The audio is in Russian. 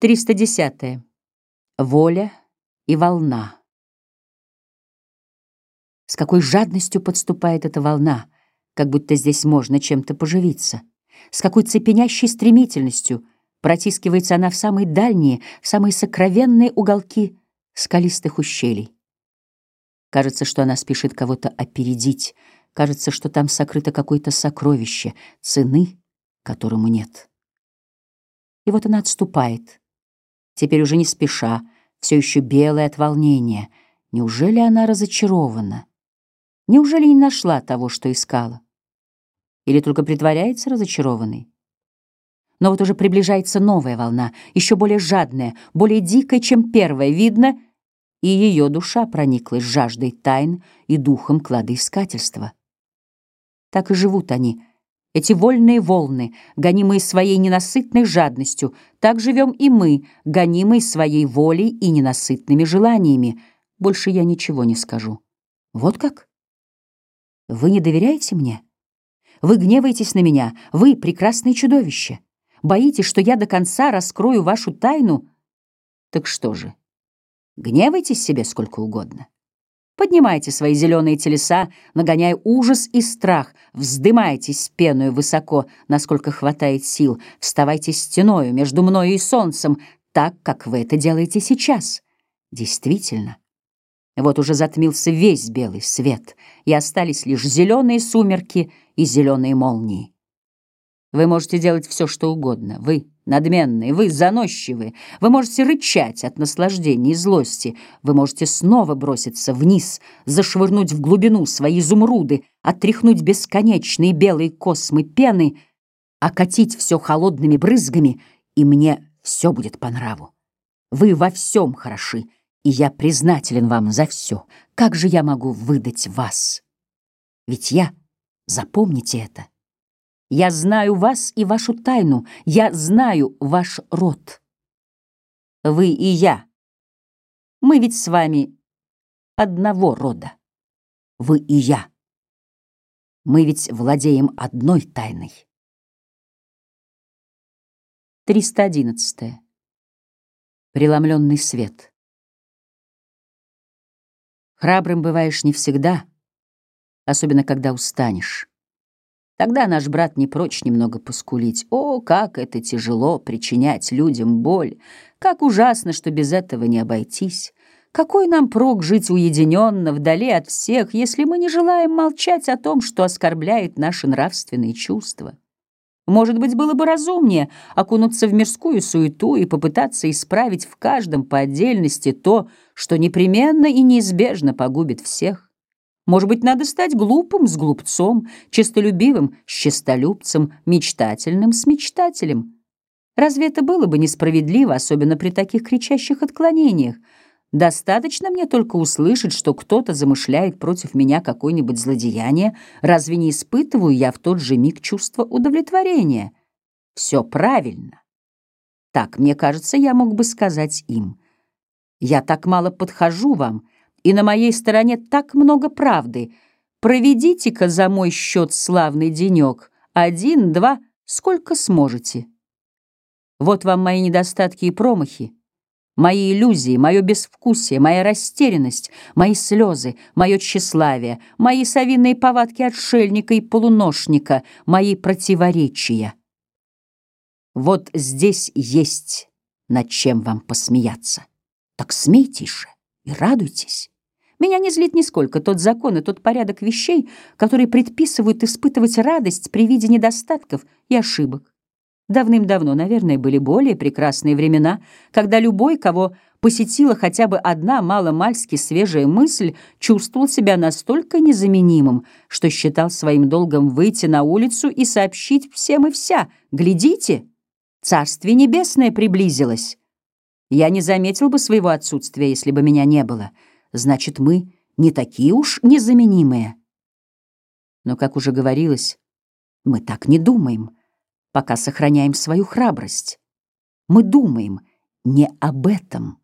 310. Воля и волна. С какой жадностью подступает эта волна, как будто здесь можно чем-то поживиться. С какой цепенящей стремительностью протискивается она в самые дальние, в самые сокровенные уголки скалистых ущелий. Кажется, что она спешит кого-то опередить. Кажется, что там сокрыто какое-то сокровище, цены которому нет. И вот она отступает — теперь уже не спеша, все еще белая от волнения. Неужели она разочарована? Неужели не нашла того, что искала? Или только притворяется разочарованной? Но вот уже приближается новая волна, еще более жадная, более дикая, чем первая. Видно, и ее душа прониклась жаждой тайн и духом кладоискательства. Так и живут они — эти вольные волны, гонимые своей ненасытной жадностью, так живем и мы, гонимые своей волей и ненасытными желаниями. Больше я ничего не скажу. Вот как? Вы не доверяете мне? Вы гневаетесь на меня, вы прекрасное чудовище. Боитесь, что я до конца раскрою вашу тайну? Так что же, гневайтесь себе сколько угодно. Поднимайте свои зеленые телеса, нагоняя ужас и страх. Вздымайтесь с пеной высоко, насколько хватает сил. Вставайте стеною между мною и солнцем, так, как вы это делаете сейчас. Действительно. Вот уже затмился весь белый свет, и остались лишь зеленые сумерки и зеленые молнии. Вы можете делать все, что угодно. Вы надменные, вы заносчивые. Вы можете рычать от наслаждения и злости. Вы можете снова броситься вниз, зашвырнуть в глубину свои изумруды, отряхнуть бесконечные белые космы пены, окатить все холодными брызгами, и мне все будет по нраву. Вы во всем хороши, и я признателен вам за все. Как же я могу выдать вас? Ведь я, запомните это, я знаю вас и вашу тайну, я знаю ваш род. Вы и я. Мы ведь с вами одного рода. Вы и я. Мы ведь владеем одной тайной. 311. Преломленный свет. Храбрым бываешь не всегда, особенно когда устанешь. Тогда наш брат не прочь немного поскулить. О, как это тяжело причинять людям боль! Как ужасно, что без этого не обойтись! Какой нам прок жить уединенно, вдали от всех, если мы не желаем молчать о том, что оскорбляет наши нравственные чувства? Может быть, было бы разумнее окунуться в мирскую суету и попытаться исправить в каждом по отдельности то, что непременно и неизбежно погубит всех? Может быть, надо стать глупым с глупцом, честолюбивым с честолюбцем, мечтательным с мечтателем. Разве это было бы несправедливо, особенно при таких кричащих отклонениях? Достаточно мне только услышать, что кто-то замышляет против меня какое-нибудь злодеяние, разве не испытываю я в тот же миг чувство удовлетворения? Все правильно. Так, мне кажется, я мог бы сказать им. Я так мало подхожу вам, и на моей стороне так много правды. Проведите-ка за мой счет славный денек. Один, два, сколько сможете. Вот вам мои недостатки и промахи, мои иллюзии, мое безвкусие, моя растерянность, мои слезы, мое тщеславие, мои совиные повадки отшельника и полуношника, мои противоречия. Вот здесь есть над чем вам посмеяться. Так смейтесь же и радуйтесь. Меня не злит нисколько тот закон и тот порядок вещей, которые предписывают испытывать радость при виде недостатков и ошибок. Давным-давно, наверное, были более прекрасные времена, когда любой, кого посетила хотя бы одна маломальски свежая мысль, чувствовал себя настолько незаменимым, что считал своим долгом выйти на улицу и сообщить всем и вся «Глядите, Царствие Небесное приблизилось». Я не заметил бы своего отсутствия, если бы меня не было. Значит, мы не такие уж незаменимые. Но, как уже говорилось, мы так не думаем, пока сохраняем свою храбрость. Мы думаем не об этом.